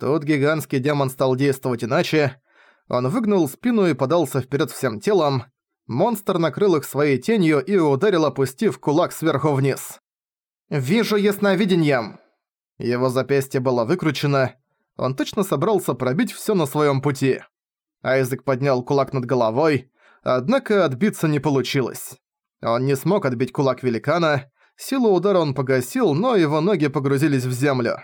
Тут гигантский демон стал действовать иначе. Он выгнул спину и подался вперед всем телом. Монстр накрыл их своей тенью и ударил, опустив кулак сверху вниз. «Вижу ясновидением!» Его запястье было выкручено. Он точно собрался пробить всё на своём пути. Айзек поднял кулак над головой, однако отбиться не получилось. Он не смог отбить кулак великана, силу удара он погасил, но его ноги погрузились в землю.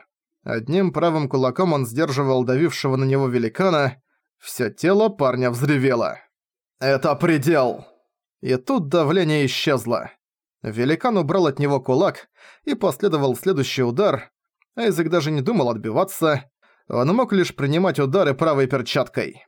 Одним правым кулаком он сдерживал давившего на него великана, всё тело парня взревело. «Это предел!» И тут давление исчезло. Великан убрал от него кулак, и последовал следующий удар. Айзек даже не думал отбиваться, он мог лишь принимать удары правой перчаткой.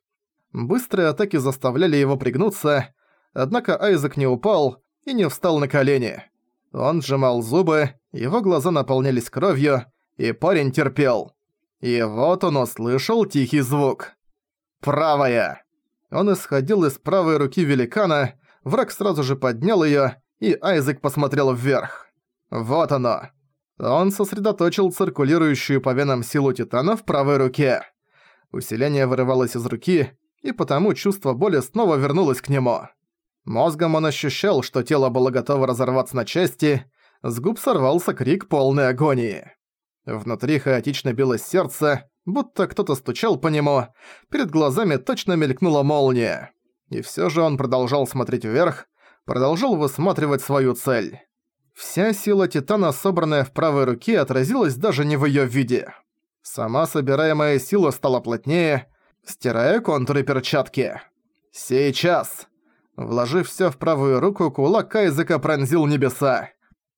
Быстрые атаки заставляли его пригнуться, однако Айзек не упал и не встал на колени. Он сжимал зубы, его глаза наполнялись кровью, и парень терпел. И вот он услышал тихий звук. «Правая!» Он исходил из правой руки великана, враг сразу же поднял её, и Айзек посмотрел вверх. Вот оно. Он сосредоточил циркулирующую по венам силу Титана в правой руке. Усиление вырывалось из руки, и потому чувство боли снова вернулось к нему. Мозгом он ощущал, что тело было готово разорваться на части, с губ сорвался крик полной агонии. Внутри хаотично билось сердце, будто кто-то стучал по нему, перед глазами точно мелькнула молния. И всё же он продолжал смотреть вверх, продолжал высматривать свою цель. Вся сила Титана, собранная в правой руке, отразилась даже не в её виде. Сама собираемая сила стала плотнее, стирая контуры перчатки. «Сейчас!» Вложив всё в правую руку, кулак Кайзека пронзил небеса.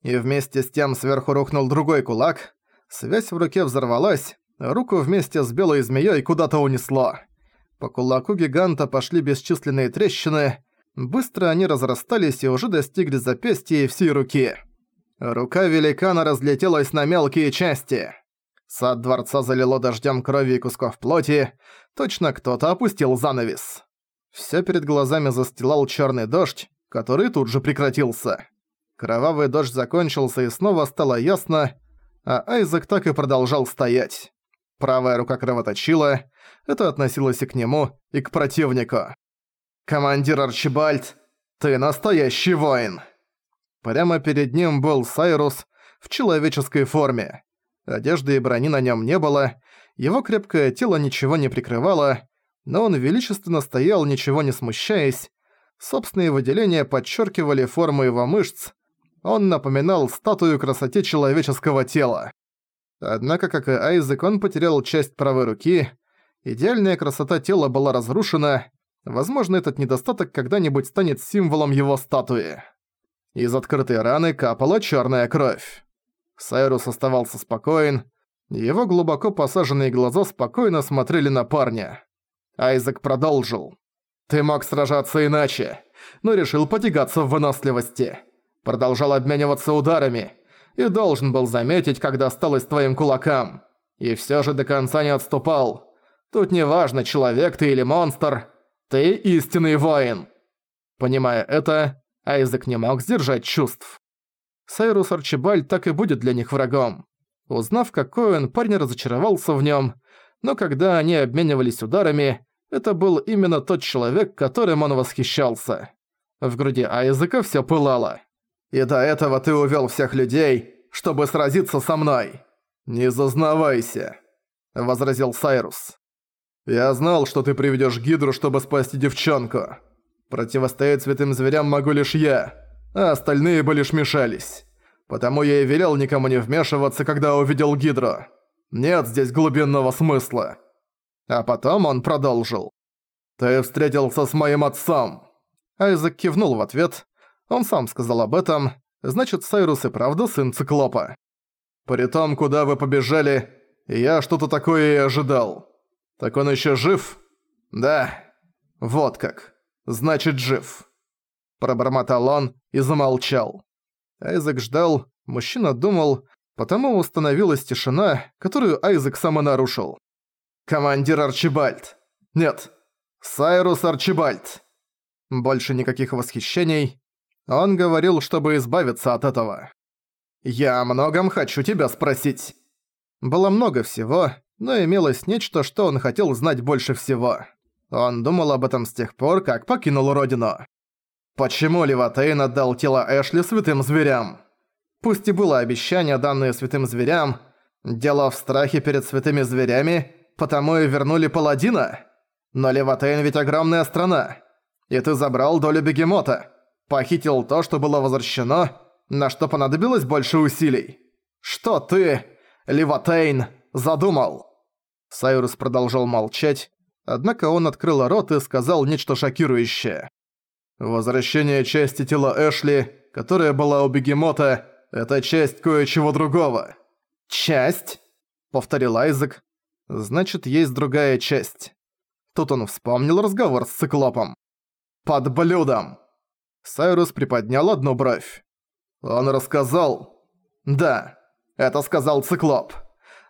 И вместе с тем сверху рухнул другой кулак. Связь в руке взорвалась, руку вместе с белой змеёй куда-то унесло. По кулаку гиганта пошли бесчисленные трещины. Быстро они разрастались и уже достигли запястья и всей руки. Рука великана разлетелась на мелкие части. Сад дворца залило дождем крови и кусков плоти. Точно кто-то опустил занавес. Всё перед глазами застилал черный дождь, который тут же прекратился. Кровавый дождь закончился и снова стало ясно, а Айзек так и продолжал стоять. Правая рука кровоточила, это относилось и к нему, и к противнику. «Командир Арчибальд, ты настоящий воин!» Прямо перед ним был Сайрус в человеческой форме. Одежды и брони на нем не было, его крепкое тело ничего не прикрывало, но он величественно стоял, ничего не смущаясь. Собственные выделения подчеркивали форму его мышц. Он напоминал статую красоте человеческого тела. Однако, как и Айзек, он потерял часть правой руки. Идеальная красота тела была разрушена. Возможно, этот недостаток когда-нибудь станет символом его статуи. Из открытой раны капала черная кровь. Сайрус оставался спокоен. Его глубоко посаженные глаза спокойно смотрели на парня. Айзек продолжил. «Ты мог сражаться иначе, но решил потягаться в выносливости. Продолжал обмениваться ударами, и должен был заметить, когда осталось твоим кулакам. И всё же до конца не отступал. Тут не важно, человек ты или монстр, ты истинный воин. Понимая это, Айзек не мог сдержать чувств. Сайрус Арчибальд так и будет для них врагом. Узнав, какой он, парень разочаровался в нём, но когда они обменивались ударами, это был именно тот человек, которым он восхищался. В груди Айзека всё пылало. И до этого ты увел всех людей, чтобы сразиться со мной. Не зазнавайся, возразил Сайрус. Я знал, что ты приведешь Гидру, чтобы спасти девчонку. Противостоять святым зверям могу лишь я, а остальные бы лишь мешались. Потому я и велел никому не вмешиваться, когда увидел Гидру. Нет здесь глубинного смысла. А потом он продолжил. «Ты встретился с моим отцом!» Айзек кивнул в ответ, он сам сказал об этом, значит, Сайрус и правда сын Циклопа. При том, куда вы побежали, я что-то такое и ожидал. Так он еще жив? Да. Вот как. Значит, жив. Пробормотал он и замолчал. Айзек ждал, мужчина думал, потому установилась тишина, которую Айзек сам и нарушил. «Командир Арчибальд!» «Нет, Сайрус Арчибальд!» Больше никаких восхищений, он говорил, чтобы избавиться от этого. «Я о многом хочу тебя спросить». Было много всего, но имелось нечто, что он хотел знать больше всего. Он думал об этом с тех пор, как покинул родину. Почему Леватейн отдал тело Эшли святым зверям? Пусть и было обещание, данное святым зверям, дело в страхе перед святыми зверями, потому и вернули паладина. Но Леватейн ведь огромная страна. И ты забрал долю бегемота. Похитил то, что было возвращено, на что понадобилось больше усилий. Что ты, Леватейн, задумал?» Сайрус продолжал молчать, однако он открыл рот и сказал нечто шокирующее. «Возвращение части тела Эшли, которая была у бегемота, это часть кое-чего другого». «Часть?» — повторил Айзек. «Значит, есть другая часть». Тут он вспомнил разговор с циклопом. «Под блюдом!» Сайрус приподнял одну бровь. «Он рассказал?» «Да, это сказал циклоп.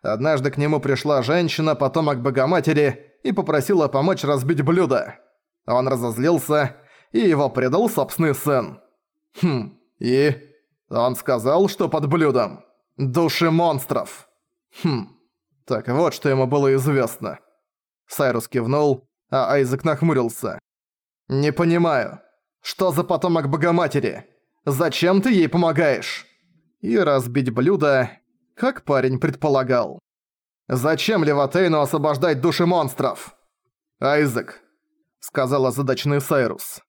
Однажды к нему пришла женщина, потомок Богоматери, и попросила помочь разбить блюдо. Он разозлился, и его предал собственный сын. Хм, и... Он сказал, что под блюдом. Души монстров. Хм, так вот, что ему было известно. Сайрус кивнул, а Айзек нахмурился. «Не понимаю. Что за потомок Богоматери? Зачем ты ей помогаешь?» И разбить блюдо, как парень предполагал. «Зачем Леватейну освобождать души монстров?» «Айзек», — сказал озадаченный Сайрус.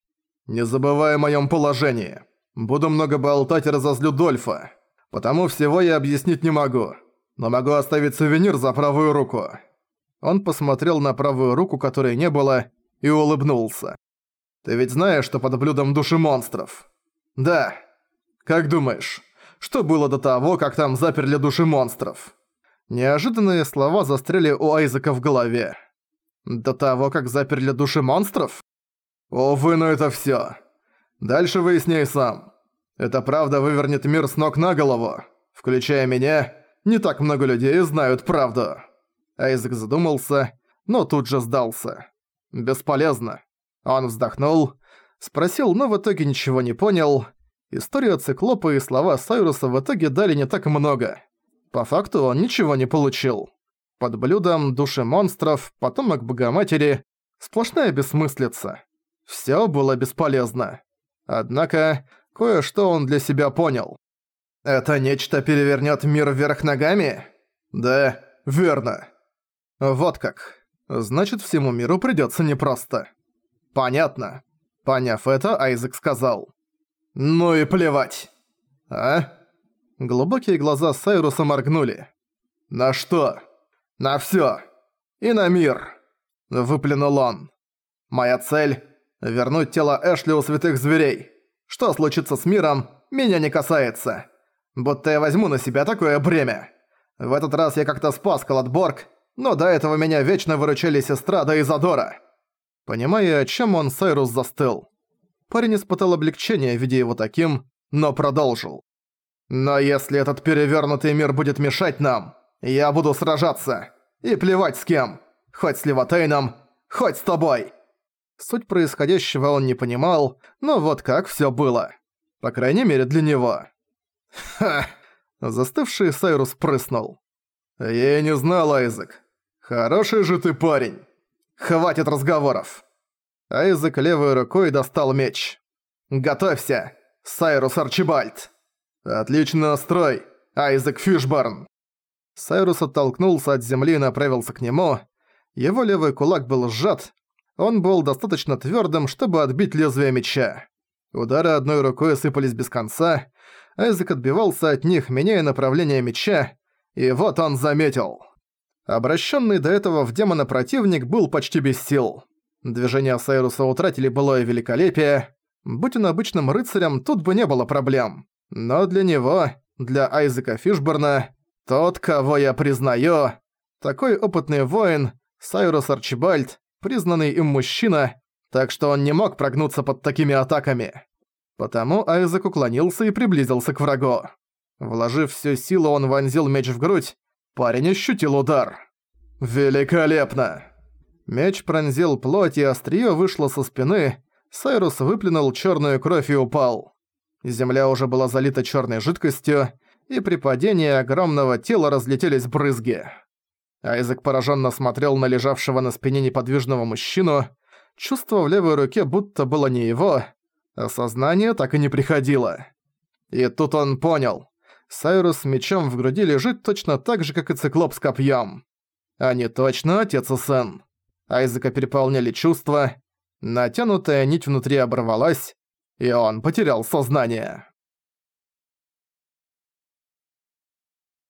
«Не забывай о моем положении. Буду много болтать и разозлю Дольфа. Потому всего я объяснить не могу. Но могу оставить сувенир за правую руку». Он посмотрел на правую руку, которой не было, и улыбнулся. «Ты ведь знаешь, что под блюдом души монстров?» «Да. Как думаешь, что было до того, как там заперли души монстров?» Неожиданные слова застряли у Айзека в голове. «До того, как заперли души монстров?» «Увы, но это всё. Дальше выясняй сам. Это правда вывернет мир с ног на голову. Включая меня, не так много людей знают правду». Айзек задумался, но тут же сдался. «Бесполезно». Он вздохнул, спросил, но в итоге ничего не понял. История Циклопа и слова Сайруса в итоге дали не так много. По факту он ничего не получил. Под блюдом души монстров, потомок Богоматери, сплошная бессмыслица. Всё было бесполезно. Однако, кое-что он для себя понял. «Это нечто перевернёт мир вверх ногами?» «Да, верно». «Вот как. Значит, всему миру придётся непросто». «Понятно». Поняв это, Айзек сказал. «Ну и плевать». «А?» Глубокие глаза Сайруса моргнули. «На что?» «На всё. И на мир», — выплюнул он. «Моя цель — вернуть тело Эшли у святых зверей. Что случится с миром, меня не касается. Будто я возьму на себя такое бремя. В этот раз я как-то спас Каладборг, но до этого меня вечно выручали сестра да Изадора». Понимая, о чем он, Сайрус застыл. Парень испытал облегчение, видя его таким, но продолжил. «Но если этот перевернутый мир будет мешать нам, я буду сражаться. И плевать с кем. Хоть с Левотейном, хоть с тобой». Суть происходящего он не понимал, но вот как всё было. По крайней мере, для него. «Ха!» Застывший Сайрус прыснул. «Я не знал, Айзек. Хороший же ты парень. Хватит разговоров». Айзек левой рукой достал меч. «Готовься, Сайрус Арчибальд!» «Отличный настрой, Айзек Фишборн!» Сайрус оттолкнулся от земли и направился к нему. Его левый кулак был сжат. Он был достаточно твёрдым, чтобы отбить лезвие меча. Удары одной рукой сыпались без конца. Айзек отбивался от них, меняя направление меча. И вот он заметил. Обращенный до этого в демона противник был почти без сил. Движения Сайруса утратили былое великолепие. Будь он обычным рыцарем, тут бы не было проблем. Но для него, для Айзека Фишборна, тот, кого я признаю, такой опытный воин, Сайрус Арчибальд, признанный им мужчина, так что он не мог прогнуться под такими атаками. Потому Айзек уклонился и приблизился к врагу. Вложив всю силу, он вонзил меч в грудь, парень ощутил удар. «Великолепно!» Меч пронзил плоть, и острие вышло со спины. Сайрус выплюнул черную кровь и упал. Земля уже была залита черной жидкостью, и при падении огромного тела разлетелись брызги. Айзек пораженно смотрел на лежавшего на спине неподвижного мужчину. Чувство в левой руке будто было не его, а сознание так и не приходило. И тут он понял. Сайрус с мечом в груди лежит точно так же, как и циклоп с копьем. Они точно отец и сын. Айзека переполняли чувства, натянутая нить внутри оборвалась, и он потерял сознание.